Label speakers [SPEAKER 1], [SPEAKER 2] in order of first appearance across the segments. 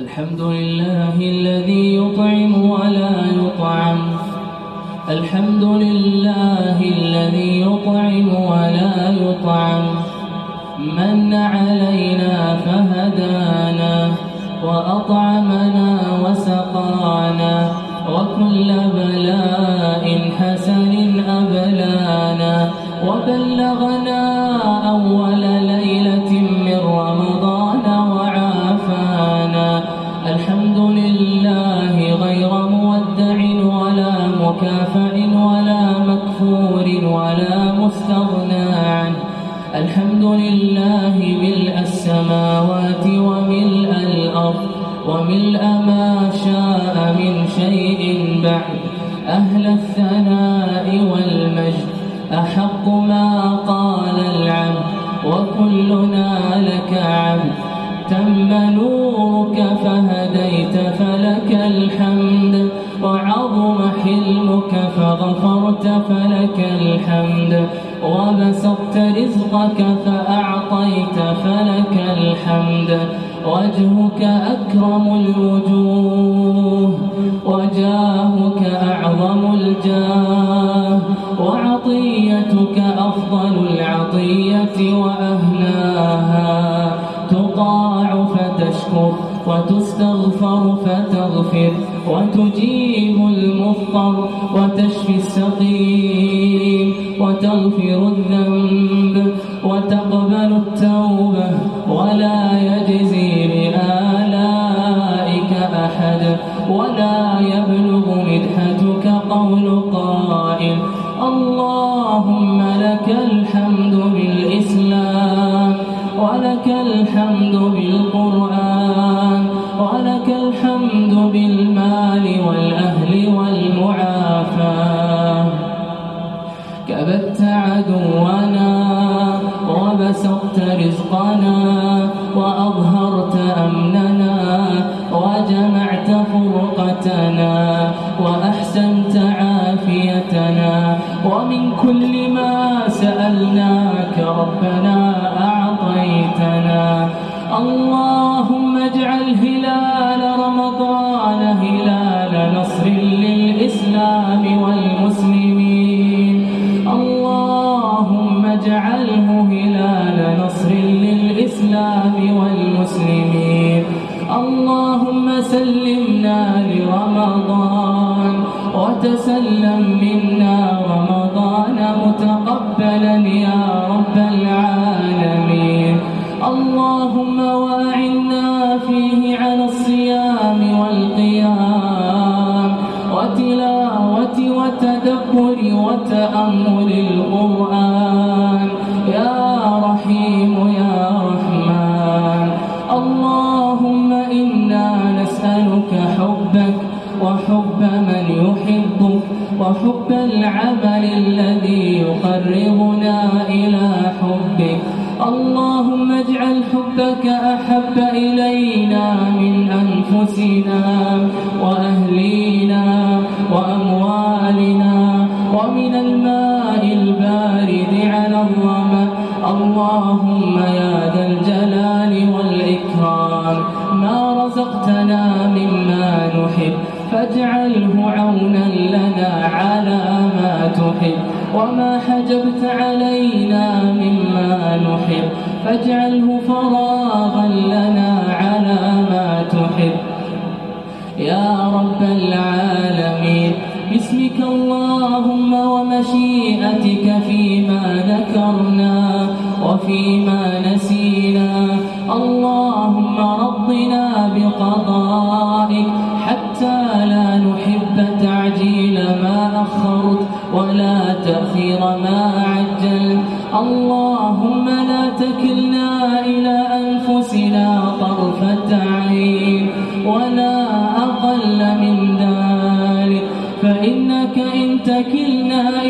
[SPEAKER 1] الحمد لله الذي يطعم ولا يطعم. الحمد لله الذي يطعم ولا يطعم. من علينا فهدانا وأطعمنا وسقانا وكل بلاء حسن أبلانا. وبلغنا أول ليلة الحمد لله ملء السماوات وملء الأرض وملء ما شاء من شيء بعد. أهل الثناء والمجد أحق ما قال العبد وكلنا لك عبد. تم نورك فهديت فلك الحمد. وعظم حلمك فغفرت فلك الحمد وبسطت رزقك فأعطيت فلك الحمد وجهك أكرم الوجوه وجاهك أعظم الجاه وعطيتك أفضل العطية وأهلاها تطاع فتشكر وتستغفر فتغفر وتجيب المضطر وتشفي السقيم وتغفر الذنب وتقبل التوبة ولا يجزي بآلائك أحد ولا يبلغ مدحتك قول قائل اللهم لك الحمد بالإسلام ولك الحمد عدونا وبسطت رزقنا وأظهرت أمننا وجمعت فرقتنا وأحسنت عافيتنا. ومن كل ما سألناك ربنا أعطيتنا. اللهم اللهم سلمنا لرمضان وتسلم منا رمضان متقبلا يا رب العالمين. اللهم واعنا فيه على الصيام والقيام وتلاوة وتدبر وتأمل أحب إلينا من أنفسنا وأهلينا وأموالنا ومن الماء البارد على الرمى اللهم يا ذا الجلال والإكرام. ما رزقتنا مما نحب. فاجعله عونا لنا على ما تحب. وما حجبت علينا مما نحب. فاجعله فراغا وفيما نسينا. اللهم رضنا بقضائك حتى لا نحب تعجيل ما أخرت ولا تأخير ما عجلت. اللهم لا تكلنا إلى أنفسنا طرفة عين ولا أقل من ذلك. فإنك إن تكلنا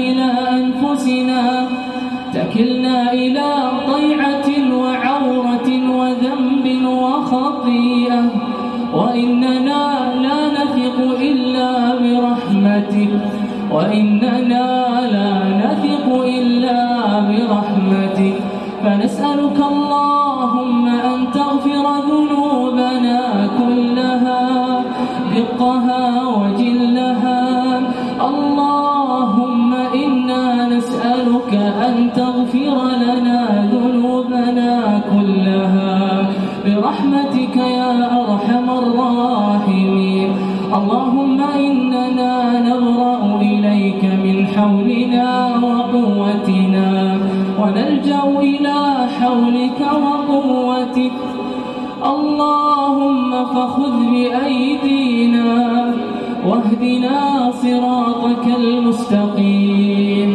[SPEAKER 1] فنسألك فخذ بأيدينا واهدنا صراطك المستقيم.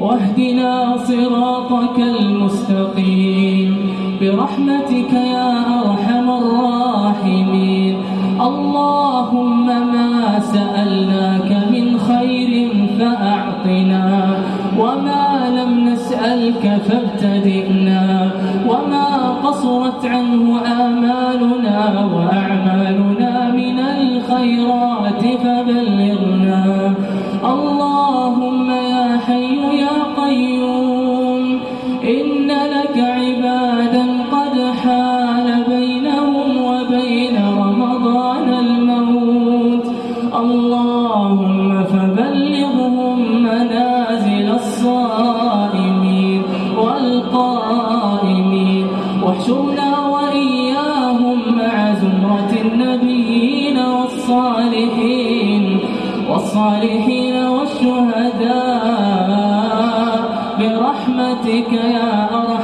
[SPEAKER 1] واهدنا صراطك المستقيم. برحمتك يا أرحم الراحمين. اللهم ما سألناك من خير فأعطنا وما لم نسألك فابتدئنا وما قصرت عنه آمالنا وأعمالنا من الخيرات فبلغنا. اللهم يا حي يا قيوم والصالحين والشهداء برحمتك يا أرحم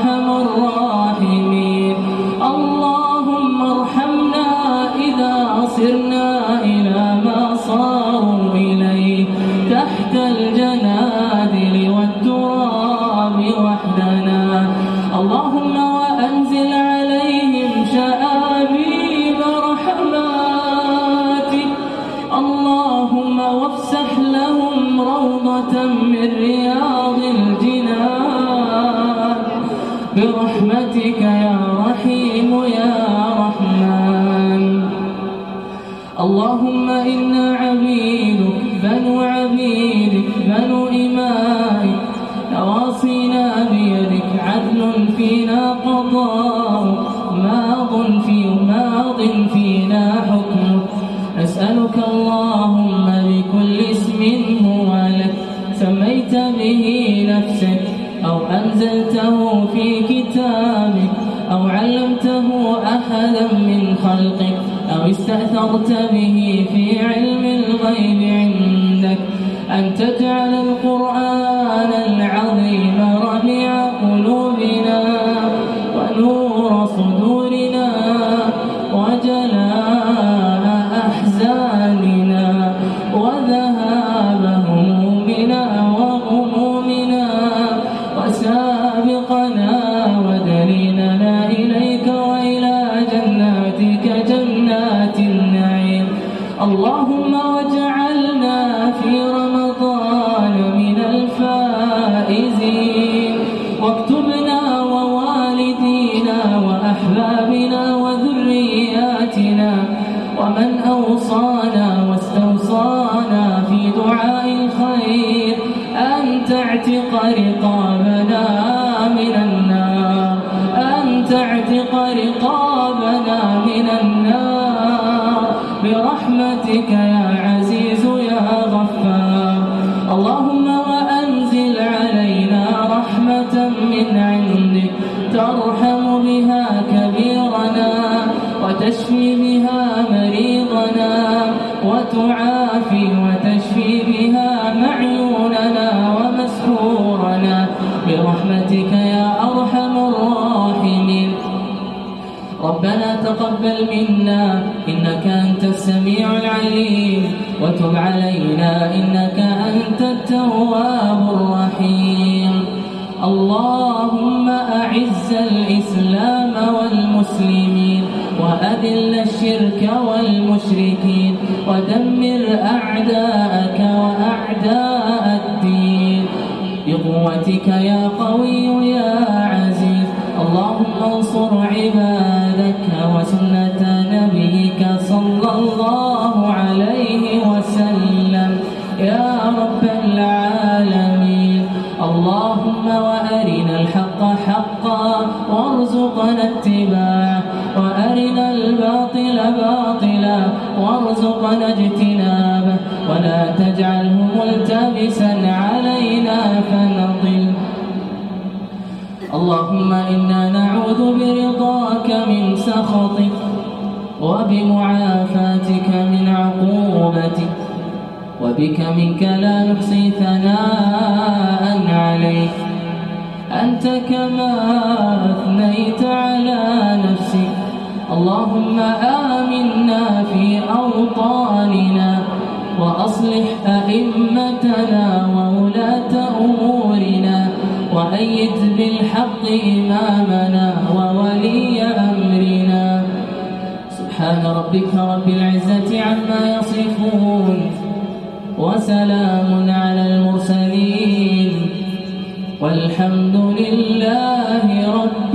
[SPEAKER 1] اللهم إنا عبيدك بنو عبيدك بنو إمائك. نواصينا بيدك عدل فينا قضاء ماض في ماض فينا حكمك. نسألك اللهم بكل اسم هو لك. سميت به نفسك أو أنزلته في كتابك أو علمته أحدا من خلقك. أو استأثرت به في علم الغيب عندك أن تجعل القرآن العظيم برحمتك يا عزيز يا غفار. اللهم وأنزل علينا رحمة من عندك ترحم بها كبيرنا وتشفي بها مريضنا وتعافي تقبل منا إنك أنت السميع العليم. وتب علينا إنك أنت التواب الرحيم. اللهم أعز الإسلام والمسلمين وأذل الشرك والمشركين ودمر أعداءك وأعداء الدين. بقوتك يا قوي يا اللهم انصر عبادك وسنة نبيك صلى الله عليه وسلم. يا رب العالمين. اللهم وأرنا الحق حقا وارزقنا اتباعه. وأرنا الباطل باطلا وارزقنا اجتنابه. ولا تجعله ملتبسا علينا فنضل اللهم إنا نعوذ برضاك من سخطك وبمعافاتك من عقوبتك وبك منك لا نحصي ثناء عليك. أنت كما أثنيت على نفسك. اللهم آمنا في أوطاننا وأصلح أئمتنا وولاة أمورنا وأيد بالحق إمامنا وولي أمرنا. سبحان ربك رب العزة عما يصفون وسلام على المرسلين. والحمد لله رب